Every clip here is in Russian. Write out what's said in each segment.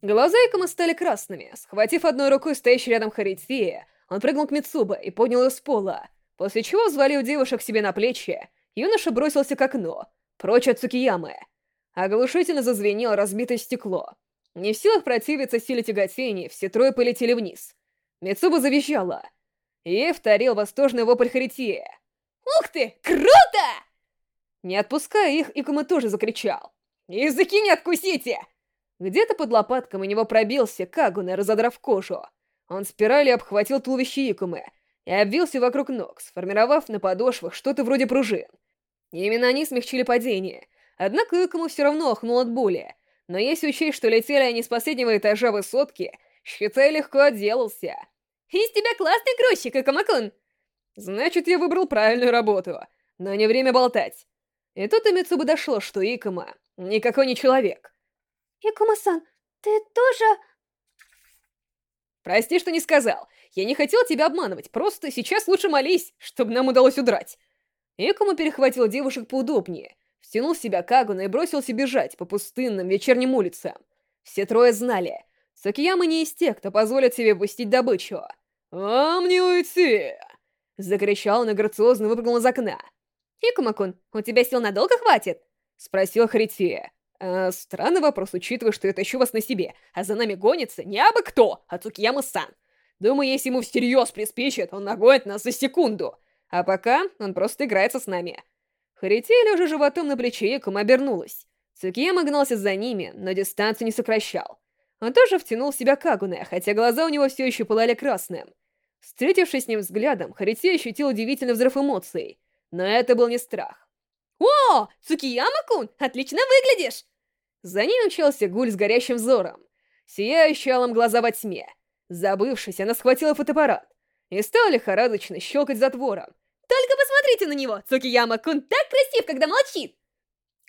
Глаза Икома стали красными. Схватив одной рукой стоящий рядом Харития, он прыгнул к Мицуба и поднял ее с пола, после чего, взвалив девушек себе на плечи, юноша бросился к окну, прочь от Цукиямы. Оглушительно зазвенело разбитое стекло. Не в силах противиться силе тяготения, все трое полетели вниз. Мицуба завизжала. Ей вторил восторженный вопль Харития. «Ух ты! Круто!» Не отпуская их, Икума тоже закричал. «Языки не откусите!» Где-то под лопатком у него пробился Кагуна, разодрав кожу. Он спиралью обхватил туловище Икумы и обвился вокруг ног, сформировав на подошвах что-то вроде пружин. И именно они смягчили падение. Однако Икуму все равно охнул от боли. Но если учесть, что летели они с последнего этажа высотки, считай, легко отделался. «Из тебя классный грузчик, Икума-кун!» Значит, я выбрал правильную работу. Но не время болтать. И тут и Мицубы дошло, что Икума никакой не человек. Икума-сан, ты тоже... Прости, что не сказал. Я не хотел тебя обманывать, просто сейчас лучше молись, чтобы нам удалось удрать. Икума перехватил девушек поудобнее, втянул в себя Кагуна и бросился бежать по пустынным вечерним улицам. Все трое знали, Цукияма не из тех, кто позволит себе пустить добычу. «Вам не уйти!» Закричал он и грациозно выпрыгнул из окна. «Икума-кун, у тебя сил надолго хватит?» Спросил Харития. Э, странный вопрос, учитывая, что я тащу вас на себе, а за нами гонится не абы кто, а Цукияма-сан. Думаю, если ему всерьез приспичит, он нагонит нас за секунду. А пока он просто играется с нами. Харития, лежа животом на плече Якума, обернулась. Цукияма гнался за ними, но дистанцию не сокращал. Он тоже втянул в себя Кагуне, хотя глаза у него все еще пылали красным. Встретившись с ним взглядом, Харития ощутил удивительный взрыв эмоций. Но это был не страх. «О, Цукияма-кун, отлично выглядишь!» За ней мчался гуль с горящим взором. Сияющий алым глаза во тьме. Забывшись, она схватила фотоаппарат и стала лихорадочно щелкать затвором. «Только посмотрите на него! Цукияма-кун так красив, когда молчит!»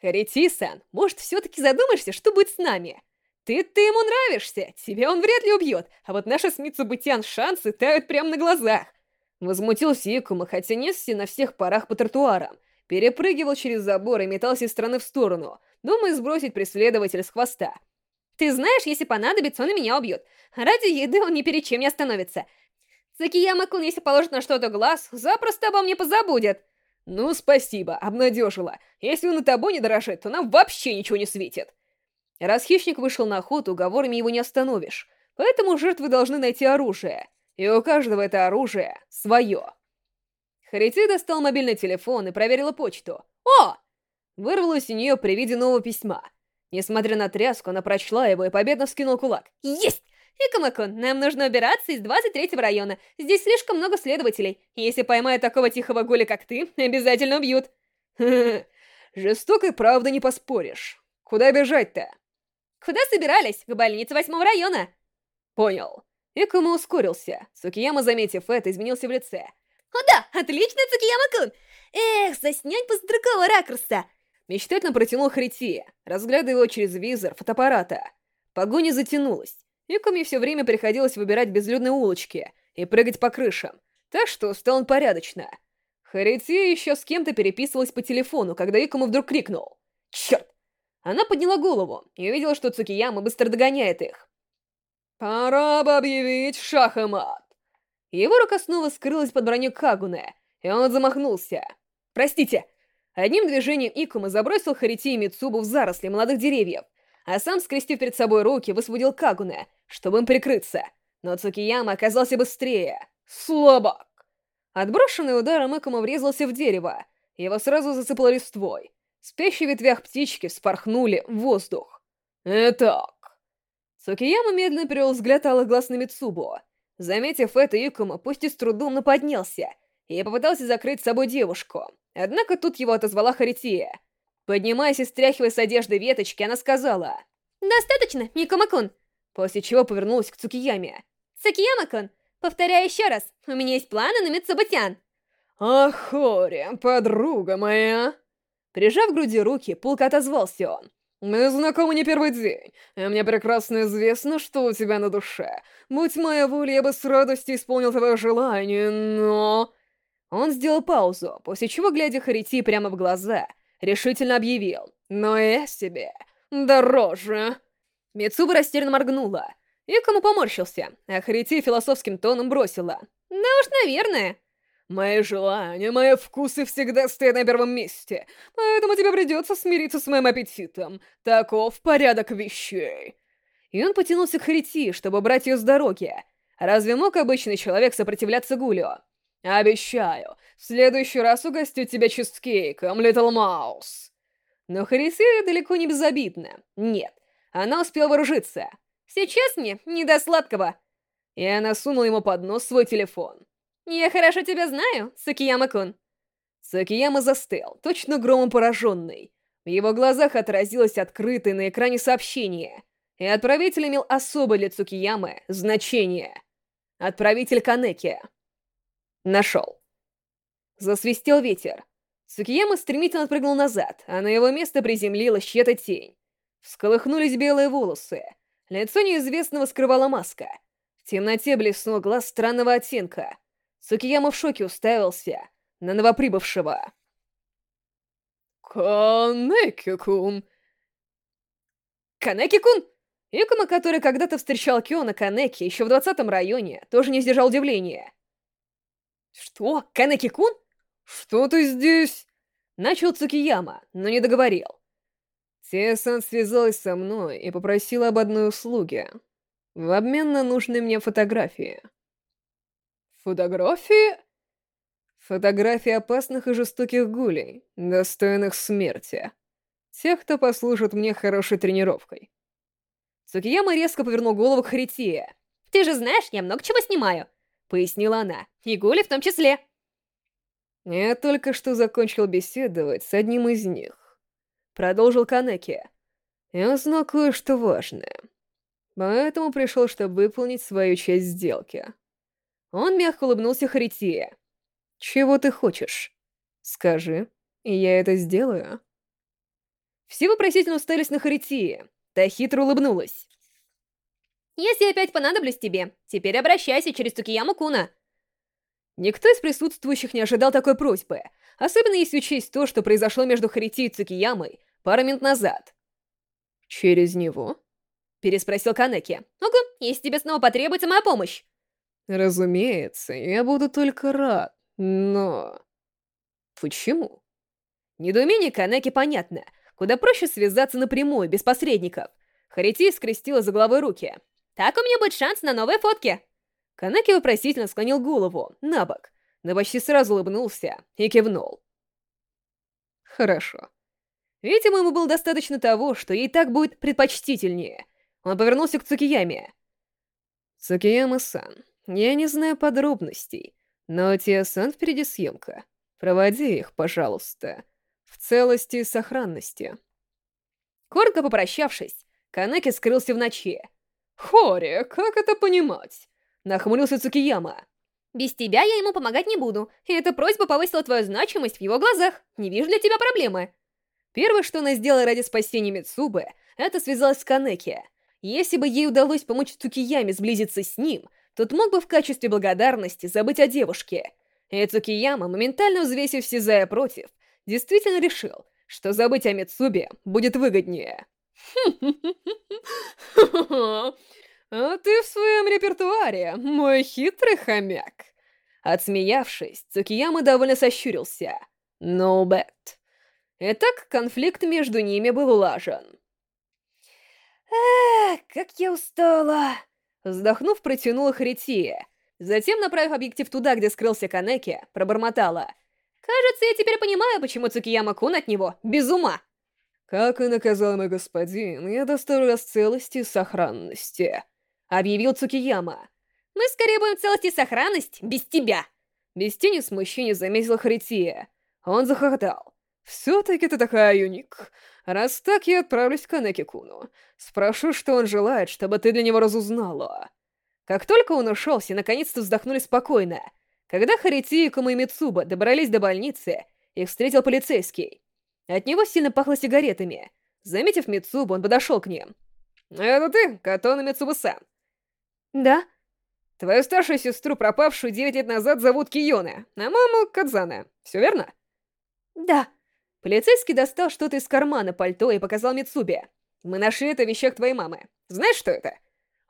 «Харити-сан, может, все-таки задумаешься, что будет с нами? Ты-ты ему нравишься, тебя он вряд ли убьет, а вот наши с Митсубутян шансы тают прямо на глазах!» Возмутился Икума, хотя несся на всех парах по тротуарам, перепрыгивал через забор и метался из стороны в сторону, думая сбросить преследователя с хвоста. «Ты знаешь, если понадобится, он и меня убьет. Ради еды он ни перед чем не остановится. Цукияма-кун, если положит на что-то глаз, запросто обо мне позабудет». «Ну, спасибо, обнадежила. Если он и тобой не дорожит, то нам вообще ничего не светит». Раз хищник вышел на охоту, уговорами его не остановишь. Поэтому жертвы должны найти оружие. И у каждого это оружие свое. Харити достал мобильный телефон и проверила почту. «О!» Вырвалось у нее при виде нового письма. Несмотря на тряску, она прочла его и победно вскинул кулак. «Есть! Икамакон, нам нужно убираться из 23-го района. Здесь слишком много следователей. Если поймают такого тихого гуля, как ты, обязательно убьют». Жестокой правда не поспоришь. Куда бежать-то? Куда собирались? К больнице 8 района. Понял. Икума ускорился. Цукияма, заметив это, изменился в лице. «О да, отлично, Цукияма-кун! Эх, заснять бы с другого ракурса!» Мечтательно протянул Харития, разглядывая его через визор фотоаппарата. Погоня затянулась. Икуме все время приходилось выбирать безлюдные улочки и прыгать по крышам, так что устал он порядочно. Харития еще с кем-то переписывалась по телефону, когда Икума вдруг крикнул. «Черт!» Она подняла голову и увидела, что Цукияма быстро догоняет их. «Пора бы объявить шах и мат!» Его рука снова скрылась под броней Кагуне, и он замахнулся. «Простите!» Одним движением Икума забросил Харити и Мицубу в заросли молодых деревьев, а сам, скрестив перед собой руки, высвободил Кагуне, чтобы им прикрыться. Но Цукияма оказался быстрее. Слабак! Отброшенный ударом Икума врезался в дерево. Его сразу засыпало листвой. В ветвях птички вспорхнули в воздух. Итак... Цукияма медленно перевел взгляд алых глаз на Мицубу. Заметив это, Икума, пусть и с трудом, но поднялся и попытался закрыть с собой девушку. Однако тут его отозвала Харития. Поднимаясь и стряхивая с одежды веточки, она сказала... «Достаточно, Микума-кун!» После чего повернулась к Цукияме. «Цукияма-кун, повторяю еще раз, у меня есть планы на Мицубатян!» «Ах, Хори, подруга моя!» Прижав к груди руки, Пулка отозвался он. «Мы знакомы не первый день, и мне прекрасно известно, что у тебя на душе. Будь моя воля, я бы с радостью исполнил твое желание, но...» Он сделал паузу, после чего, глядя Харити прямо в глаза, решительно объявил. «Но я себе дороже!» Мицуба растерянно моргнула. Икому поморщился, а Харити философским тоном бросила. «Да уж, наверное». «Мои желания, мои вкусы всегда стоят на первом месте, поэтому тебе придется смириться с моим аппетитом. Таков порядок вещей». И он потянулся к Харити, чтобы брать ее с дороги. Разве мог обычный человек сопротивляться Гулю? «Обещаю, в следующий раз угостю тебя чизкейком, Литл Маус». Но Харити далеко не безобидна. Нет, она успела вооружиться. «Сейчас мне не до сладкого». И она сунула ему под нос свой телефон. «Я хорошо тебя знаю, Сукияма-кун». Сукияма застыл, точно громом пораженный. В его глазах отразилось открытое на экране сообщение, и отправитель имел особое для Цукиямы значение. Отправитель Канеки. Нашел. Засвистел ветер. Цукияма стремительно отпрыгнул назад, а на его место приземлилась чья-то тень. Всколыхнулись белые волосы. Лицо неизвестного скрывала маска. В темноте блеснул глаз странного оттенка — Сукияма в шоке уставился на новоприбывшего. «Канеки-кун!» «Канеки-кун!» Икома, который когда-то встречал Кио на Канеки еще в двадцатом районе, тоже не сдержал удивления. «Что? Канеки-кун? Что ты здесь?» Начал Цукияма, но не договорил. Тесан связалась со мной и попросила об одной услуге. В обмен на нужные мне фотографии. Фотографии? Фотографии опасных и жестоких гулей, достойных смерти. Тех, кто послужит мне хорошей тренировкой. Цукияма резко повернул голову к Харитие. «Ты же знаешь, я много чего снимаю», — пояснила она. «И гули в том числе». «Я только что закончил беседовать с одним из них», — продолжил Канеки. «Я узнал кое-что важное. Поэтому пришел, чтобы выполнить свою часть сделки». Он мягко улыбнулся Харитие. «Чего ты хочешь? Скажи, и я это сделаю». Все вопросительно уставились на Харитие. Та хитро улыбнулась. «Если опять понадоблюсь тебе, теперь обращайся через Цукияму Куна». Никто из присутствующих не ожидал такой просьбы, особенно если учесть то, что произошло между Харити и Цукиямой пару минут назад. «Через него?» — переспросил Канеки. «Ого, если тебе снова потребуется моя помощь». Разумеется, я буду только рад, но... Почему? Недоумение Канеки понятно. Куда проще связаться напрямую, без посредников. Харити скрестила за головой руки. «Так у меня будет шанс на новые фотки!» Канеки вопросительно склонил голову, на бок, но почти сразу улыбнулся и кивнул. Хорошо. Видимо, ему было достаточно того, что ей так будет предпочтительнее. Он повернулся к Цукияме. «Цукияма-сан, я не знаю подробностей, но Тиасан впереди съемка. Проводи их, пожалуйста. В целости и сохранности. Коротко попрощавшись, Канеки скрылся в ночи. «Хори, как это понимать?» Нахмурился Цукияма. «Без тебя я ему помогать не буду, и эта просьба повысила твою значимость в его глазах. Не вижу для тебя проблемы». Первое, что она сделала ради спасения Мицубы, это связалась с Канеки. Если бы ей удалось помочь Цукияме сблизиться с ним, тот мог бы в качестве благодарности забыть о девушке. И Цукияма, моментально взвесив все за и против, действительно решил, что забыть о Мицубе будет выгоднее. «А ты в своем репертуаре, мой хитрый хомяк!» Отсмеявшись, Цукияма довольно сощурился. «No bet». Итак, конфликт между ними был улажен. «Эх, как я устала!» Вздохнув, протянула Харития. Затем, направив объектив туда, где скрылся Канеки, пробормотала. «Кажется, я теперь понимаю, почему Цукияма-кун от него без ума!» «Как и наказал мой господин, я доставлю вас целости и сохранности», — объявил Цукияма. «Мы скорее будем целости и сохранность без тебя!» Без тени смущения заметила Харития. Он захохотал. «Все-таки ты такая юник. Раз так, я отправлюсь к Канеки-куну. Спрошу, что он желает, чтобы ты для него разузнала. Как только он ушел, все наконец-то вздохнули спокойно. Когда Харити, Кума и Мицуба добрались до больницы, их встретил полицейский. От него сильно пахло сигаретами. Заметив Мицубу, он подошел к ним. «Это ты, Катона Мицуба-сан?» «Да». «Твою старшую сестру, пропавшую девять лет назад, зовут Киона, а маму Кадзана. Все верно?» «Да». Полицейский достал что-то из кармана пальто и показал Мицубе. Мы нашли это в вещах твоей мамы. Знаешь, что это?»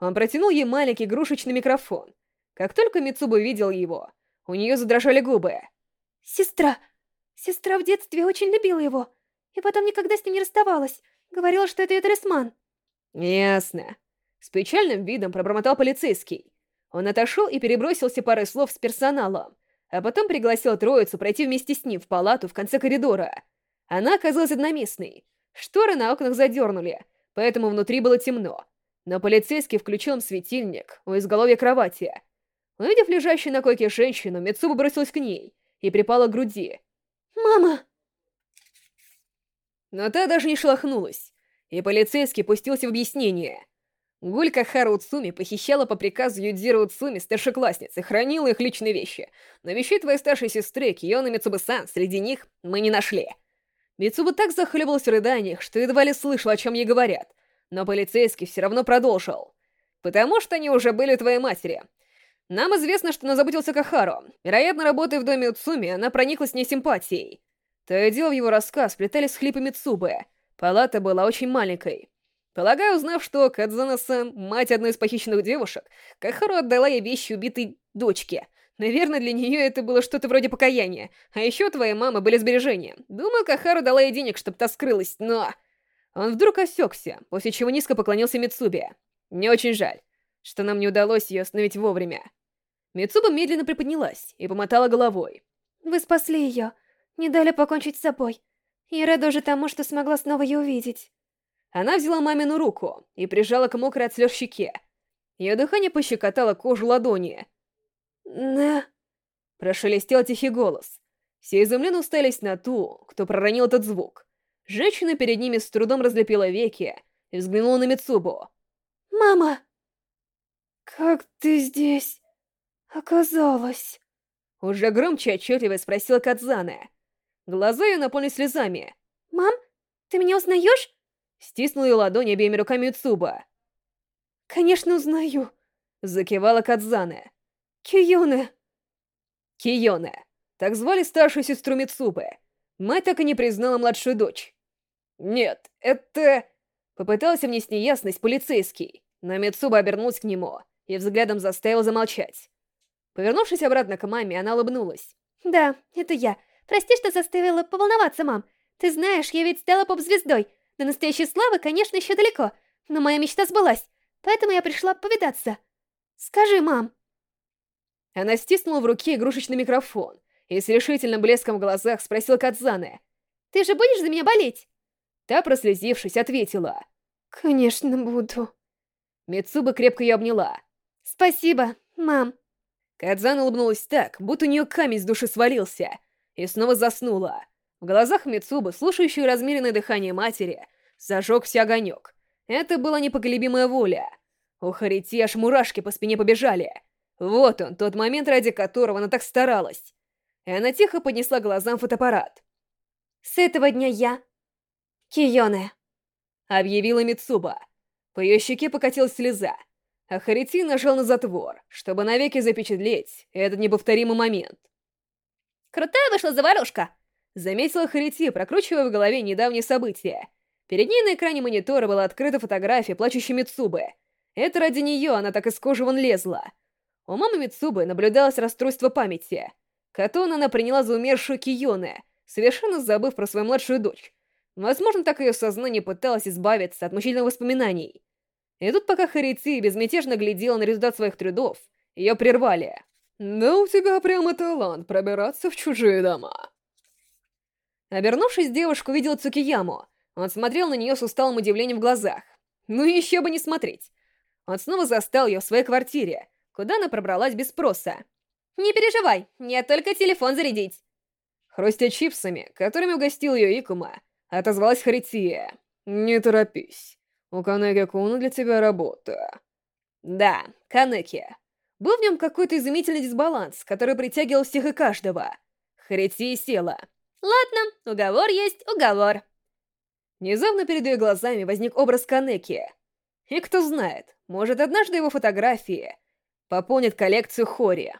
Он протянул ей маленький игрушечный микрофон. Как только Мицуба увидел его, у нее задрожали губы. «Сестра! Сестра в детстве очень любила его, и потом никогда с ним не расставалась. Говорила, что это ее талисман». «Ясно». С печальным видом пробормотал полицейский. Он отошел и перебросился парой слов с персоналом, а потом пригласил троицу пройти вместе с ним в палату в конце коридора. Она оказалась одноместной. Шторы на окнах задернули, поэтому внутри было темно. Но полицейский включил им светильник у изголовья кровати. Увидев лежащую на койке женщину, Мицуба бросилась к ней и припала к груди. «Мама!» Но та даже не шелохнулась, и полицейский пустился в объяснение. Гулька Хару Уцуми похищала по приказу Юдзиру Уцуми старшеклассницы, хранила их личные вещи. Но вещей твоей старшей сестры, Киона Мицубы-сан, среди них мы не нашли. Мицуба так захлебывалась в рыданиях, что едва ли слышала, о чем ей говорят. Но полицейский все равно продолжил. «Потому что они уже были твоей матери. Нам известно, что она заботился Кахару. Вероятно, работая в доме Уцуми, она прониклась с ней симпатией. То и дело в его рассказ плетались с хлипами Цубы. Палата была очень маленькой. Полагаю, узнав, что Кадзана-сан, мать одной из похищенных девушек, Кахару отдала ей вещи убитой дочке. Наверное, для нее это было что-то вроде покаяния. А еще у твоей мамы были сбережения. Думаю, Кахару дала ей денег, чтобы та скрылась, но... Он вдруг осекся, после чего низко поклонился Мицубе. Мне очень жаль, что нам не удалось ее остановить вовремя. Мицуба медленно приподнялась и помотала головой. «Вы спасли ее, не дали покончить с собой. Я рада уже тому, что смогла снова ее увидеть». Она взяла мамину руку и прижала к мокрой от слез щеке. Ее дыхание пощекотало кожу ладони. «Да...» Прошелестел тихий голос. Все изумленно уставились на ту, кто проронил этот звук. Женщина перед ними с трудом разлепила веки и взглянула на Мицубу. «Мама!» «Как ты здесь оказалась?» Уже громче отчетливо спросила Кадзана. Глаза ее наполнились слезами. «Мам, ты меня узнаешь?» Стиснула ее ладони обеими руками Цуба. «Конечно узнаю», — закивала Кадзане. «Киёне». Киёне. Так звали старшую сестру Мицубы. Мать так и не признала младшую дочь. «Нет, это...» Попытался внести неясность полицейский, но Мицуба обернулась к нему и взглядом заставил замолчать. Повернувшись обратно к маме, она улыбнулась. «Да, это я. Прости, что заставила поволноваться, мам. Ты знаешь, я ведь стала поп-звездой. До настоящей славы, конечно, еще далеко, но моя мечта сбылась, поэтому я пришла повидаться. Скажи, мам. Она стиснула в руке игрушечный микрофон и с решительным блеском в глазах спросила Кадзане. «Ты же будешь за меня болеть?» Та, прослезившись, ответила. «Конечно буду». Мицуба крепко ее обняла. «Спасибо, мам». Кадзана улыбнулась так, будто у нее камень с души свалился, и снова заснула. В глазах Мицубы, слушающей размеренное дыхание матери, зажегся огонек. Это была непоколебимая воля. У Харити аж мурашки по спине побежали. Вот он, тот момент, ради которого она так старалась. И она тихо поднесла глазам фотоаппарат. «С этого дня я... Киёне», — объявила Мицуба. По ее щеке покатилась слеза, а Харити нажал на затвор, чтобы навеки запечатлеть этот неповторимый момент. «Крутая вышла заварушка!» Заметила Харити, прокручивая в голове недавние события. Перед ней на экране монитора была открыта фотография плачущей Мицубы. Это ради нее она так из кожи вон лезла. У мамы Мицубы наблюдалось расстройство памяти. Катона она приняла за умершую Кионе, совершенно забыв про свою младшую дочь. Возможно, так ее сознание пыталось избавиться от мучительных воспоминаний. И тут, пока Харити безмятежно глядела на результат своих трудов, ее прервали. «Да у тебя прямо талант пробираться в чужие дома». Обернувшись, девушка увидела Цукияму. Он смотрел на нее с усталым удивлением в глазах. Ну еще бы не смотреть. Он снова застал ее в своей квартире, куда она пробралась без спроса. «Не переживай, мне только телефон зарядить». Хрустя чипсами, которыми угостил ее Икума, отозвалась Харития. «Не торопись. У Канеки-куна для тебя работа». Да, Канеки. Был в нем какой-то изумительный дисбаланс, который притягивал всех и каждого. Харития села. Ладно, уговор есть уговор. Внезапно перед ее глазами возник образ Канеки. И кто знает, может однажды его фотографии пополнят коллекцию Хори.